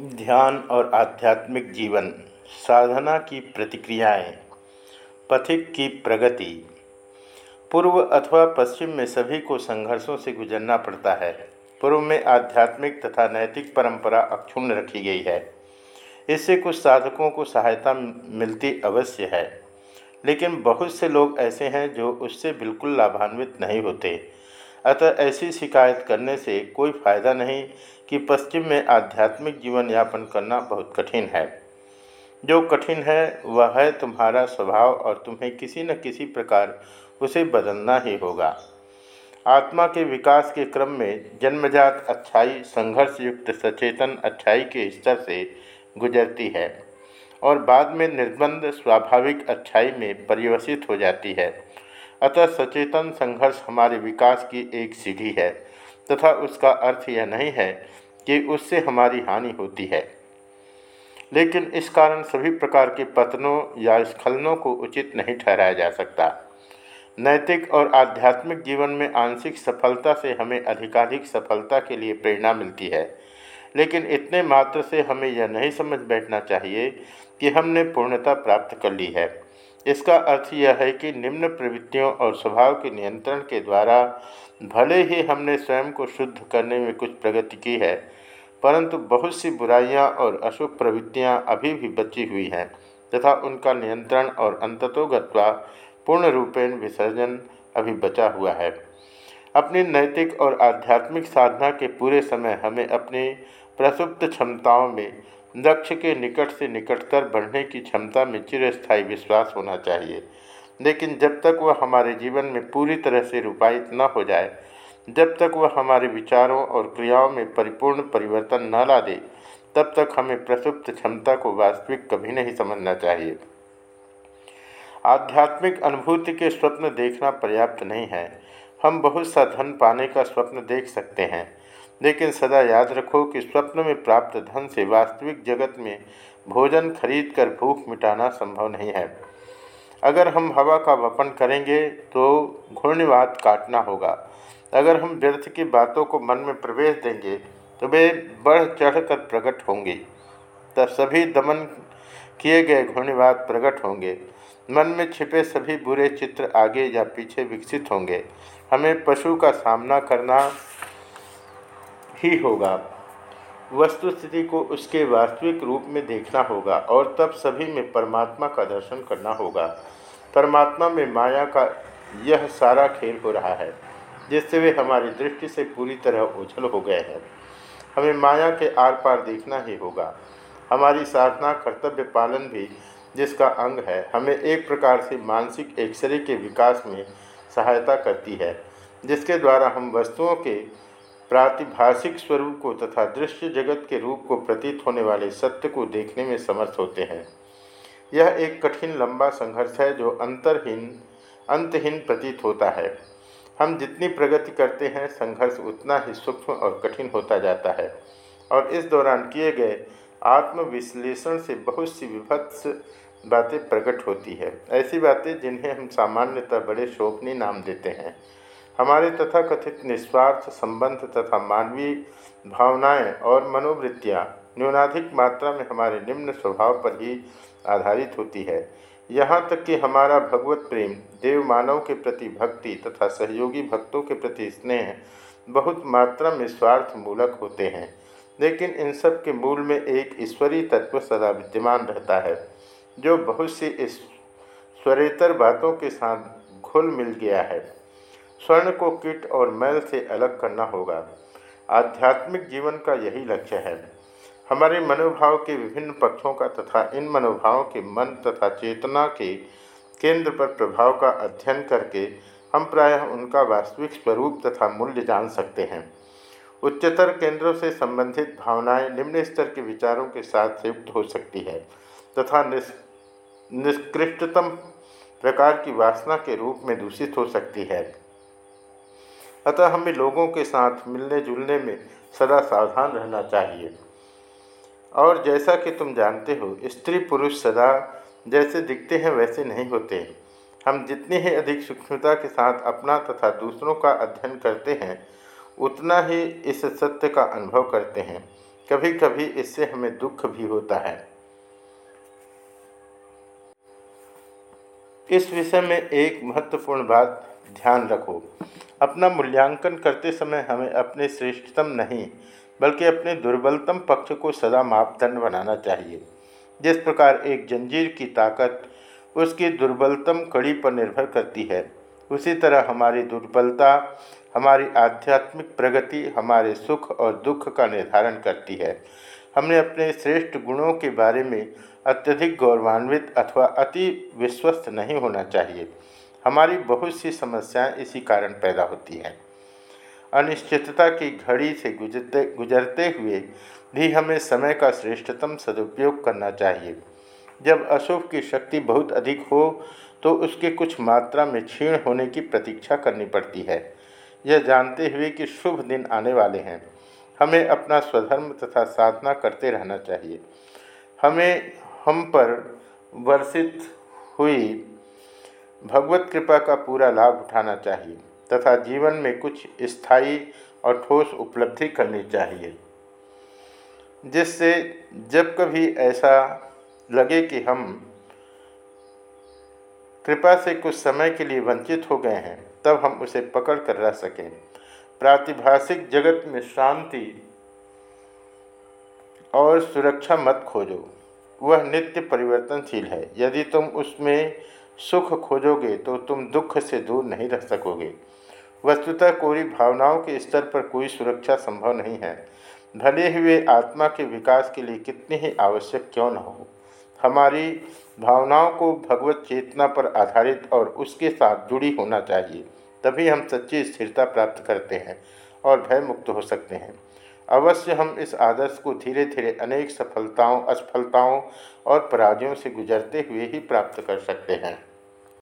ध्यान और आध्यात्मिक जीवन, साधना की प्रतिक्रियाएँ, पथिक की प्रगति। पूर्व अथवा पश्चिम में सभी को संघर्षों से गुजरना पड़ता है। पूर्व में आध्यात्मिक तथा नैतिक परंपरा अक्षुण्ण रखी गई है। इससे कुछ साधकों को सहायता मिलती अवश्य है। लेकिन बहुत से लोग ऐसे हैं जो उससे बिल्कुल लाभान्वित नहीं होते। अतः ऐसी शिकायत करने से कोई फ़ायदा नहीं कि पश्चिम में आध्यात्मिक जीवन यापन करना बहुत कठिन है। जो कठिन है, वह है तुम्हारा स्वभाव और तुम्हें किसी न किसी प्रकार उसे बदलना ही होगा। आत्मा के विकास के क्रम में जन्मजात अच्छाई संघर्ष युक्त सचेतन अच्छाई के स्तर से गुजरती है और बाद में निर्बंध स्वाभाविक अच्छाई में परिवर्षित हो जाती है। अतः सचेतन संघर्ष हमारे विकास की एक सीढ़ी है, तथा उसका अर्थ यह नहीं है कि उससे हमारी हानि होती है। लेकिन इस कारण सभी प्रकार के पतनों या स्खलनों को उचित नहीं ठहराया जा सकता। नैतिक और आध्यात्मिक जीवन में आंशिक सफलता से हमें अधिकाधिक सफलता के लिए प्रेरणा मिलती है। लेकिन इतने मात्र से हमें यह नहीं समझ बैठना चाहिए कि हमने पूर्णता प्राप्त कर ली है। इसका अर्थ यह है कि निम्न प्रवृत्तियों और स्वभाव के नियंत्रण के द्वारा भले ही हमने स्वयं को शुद्ध करने में कुछ प्रगति की है, परंतु बहुत सी बुराइयाँ और अशुभ प्रवृत्तियाँ अभी भी बची हुई हैं, तथा उनका नियंत्रण और अंततोगत्वा पूर्ण रूपेण विसर्जन अभी बचा हुआ है। अपनी नैतिक और आध्यात्मिक साधना के पूरे समय हमें अपनी प्रसुप्त क्षमताओं में लक्ष्य के निकट से निकटतर बढ़ने की क्षमता में चिरस्थायी विश्वास होना चाहिए। लेकिन जब तक वह हमारे जीवन में पूरी तरह से रूपायित न हो जाए, जब तक वह हमारे विचारों और क्रियाओं में परिपूर्ण परिवर्तन न ला दे तब तक हमें प्रसुप्त क्षमता को वास्तविक कभी नहीं समझना चाहिए। आध्यात्मिक अनुभूति के स्वप्न देखना पर्याप्त नहीं है। हम बहुत सा धन पाने का स्वप्न देख सकते हैं। लेकिन सदा याद रखो कि स्वप्न में प्राप्त धन से वास्तविक जगत में भोजन खरीद कर भूख मिटाना संभव नहीं है। अगर हम हवा का वपन करेंगे तो घूर्णिवाद काटना होगा। अगर हम व्यर्थ की बातों को मन में प्रवेश देंगे तो वे बढ़ चढ़ कर प्रकट होंगी। तब सभी दमन किए गए घूर्णिवाद प्रकट होंगे। मन में छिपे सभी बुरे चित्र आगे या पीछे विकसित होंगे। हमें पशु का सामना करना ही होगा। वस्तुस्थिति को उसके वास्तविक रूप में देखना होगा और तब सभी में परमात्मा का दर्शन करना होगा। परमात्मा में माया का यह सारा खेल हो रहा है, जिससे वे हमारी दृष्टि से पूरी तरह ओझल हो गए हैं। हमें माया के आर पार देखना ही होगा। हमारी साधना, कर्तव्य, पालन भी जिसका अंग है, हमें एक प्रकार से मानसिक एक्सरे के विकास में सहायता करती है, जिसके द्वारा हम वस्तुओं के प्रातिभाषिक स्वरूप को तथा दृश्य जगत के रूप को प्रतीत होने वाले सत्य को देखने में समर्थ होते हैं। यह एक कठिन लंबा संघर्ष है जो अंतरहीन, अंतहीन प्रतीत होता है। हम जितनी प्रगति करते हैं, संघर्ष उतना ही सूक्ष्म और कठिन होता जाता है। और इस दौरान किए गए आत्मविश्लेषण से बहुत सी विभत्स बातें प्रकट होती है। ऐसी बातें जिन्हें हम सामान्यतः बड़े शोभनी नाम देते हैं। हमारे तथाकथित निस्वार्थ संबंध तथा मानवीय भावनाएँ और मनोवृत्तियाँ न्यूनाधिक मात्रा में हमारे निम्न स्वभाव पर ही आधारित होती है। यहाँ तक कि हमारा भगवत प्रेम, देव मानव के प्रति भक्ति तथा सहयोगी भक्तों के प्रति स्नेह बहुत मात्रा में स्वार्थ मूलक होते हैं। लेकिन इन सब के मूल में एक ईश्वरीय तत्व सदा विद्यमान रहता है, जो बहुत सी स्वरेतर बातों के साथ घुल मिल गया है। स्वर्ण को किट और मैल से अलग करना होगा। आध्यात्मिक जीवन का यही लक्ष्य है। हमारे मनोभाव के विभिन्न पक्षों का तथा इन मनोभावों के मन तथा चेतना के केंद्र पर प्रभाव का अध्ययन करके हम प्रायः उनका वास्तविक स्वरूप तथा मूल्य जान सकते हैं। उच्चतर केंद्रों से संबंधित भावनाएँ निम्न स्तर के विचारों के साथ संयुक्त हो सकती है तथा निष्कृष्टतम प्रकार की वासना के रूप में दूषित हो सकती है। अतः हमें लोगों के साथ मिलने जुलने में सदा सावधान रहना चाहिए। और जैसा कि तुम जानते हो, स्त्री पुरुष सदा जैसे दिखते हैं, वैसे नहीं होते। हम जितनी ही अधिक सूक्ष्मता के साथ अपना तथा दूसरों का अध्ययन करते हैं, उतना ही इस सत्य का अनुभव करते हैं। कभी कभी इससे हमें दुख भी होता है। इस विषय में एक महत्वपूर्ण बात ध्यान रखो। अपना मूल्यांकन करते समय हमें अपने श्रेष्ठतम नहीं, बल्कि अपने दुर्बलतम पक्ष को सदा मापदंड बनाना चाहिए। जिस प्रकार एक जंजीर की ताकत उसकी दुर्बलतम कड़ी पर निर्भर करती है, उसी तरह हमारी दुर्बलता, हमारी आध्यात्मिक प्रगति हमारे सुख और दुख का निर्धारण करती है। हमने अपने श्रेष्ठ गुणों के बारे में अत्यधिक गौरवान्वित अथवा अति विश्वस्त नहीं होना चाहिए। हमारी बहुत सी समस्याएँ इसी कारण पैदा होती हैं। अनिश्चितता की घड़ी से गुजरते गुजरते हुए भी हमें समय का श्रेष्ठतम सदुपयोग करना चाहिए। जब अशुभ की शक्ति बहुत अधिक हो तो उसके कुछ मात्रा में क्षीण होने की प्रतीक्षा करनी पड़ती है। यह जानते हुए कि शुभ दिन आने वाले हैं। हमें अपना स्वधर्म तथा साधना करते रहना चाहिए। हमें, हम पर वर्षित हुई भगवत कृपा का पूरा लाभ उठाना चाहिए तथा जीवन में कुछ स्थायी और ठोस उपलब्धि करनी चाहिए। जिससे जब कभी ऐसा लगे कि हम कृपा से कुछ समय के लिए वंचित हो गए हैं, तब हम उसे पकड़ कर रह सकें। प्रातिभाषिक जगत में शांति और सुरक्षा मत खोजो। वह नित्य परिवर्तनशील है। यदि तुम उसमें सुख खोजोगे तो तुम दुख से दूर नहीं रह सकोगे। वस्तुतः कोई भावनाओं के स्तर पर कोई सुरक्षा संभव नहीं है। भले हुए आत्मा के विकास के लिए कितनी ही आवश्यक क्यों न हो। हमारी भावनाओं को भगवत चेतना पर आधारित और उसके साथ जुड़ी होना चाहिए, तभी हम सच्ची स्थिरता प्राप्त करते हैं और भय मुक्त हो सकते हैं। अवश्य हम इस आदर्श को धीरे धीरे अनेक सफलताओं, असफलताओं और पराजयों से गुजरते हुए ही प्राप्त कर सकते हैं।